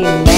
Bye.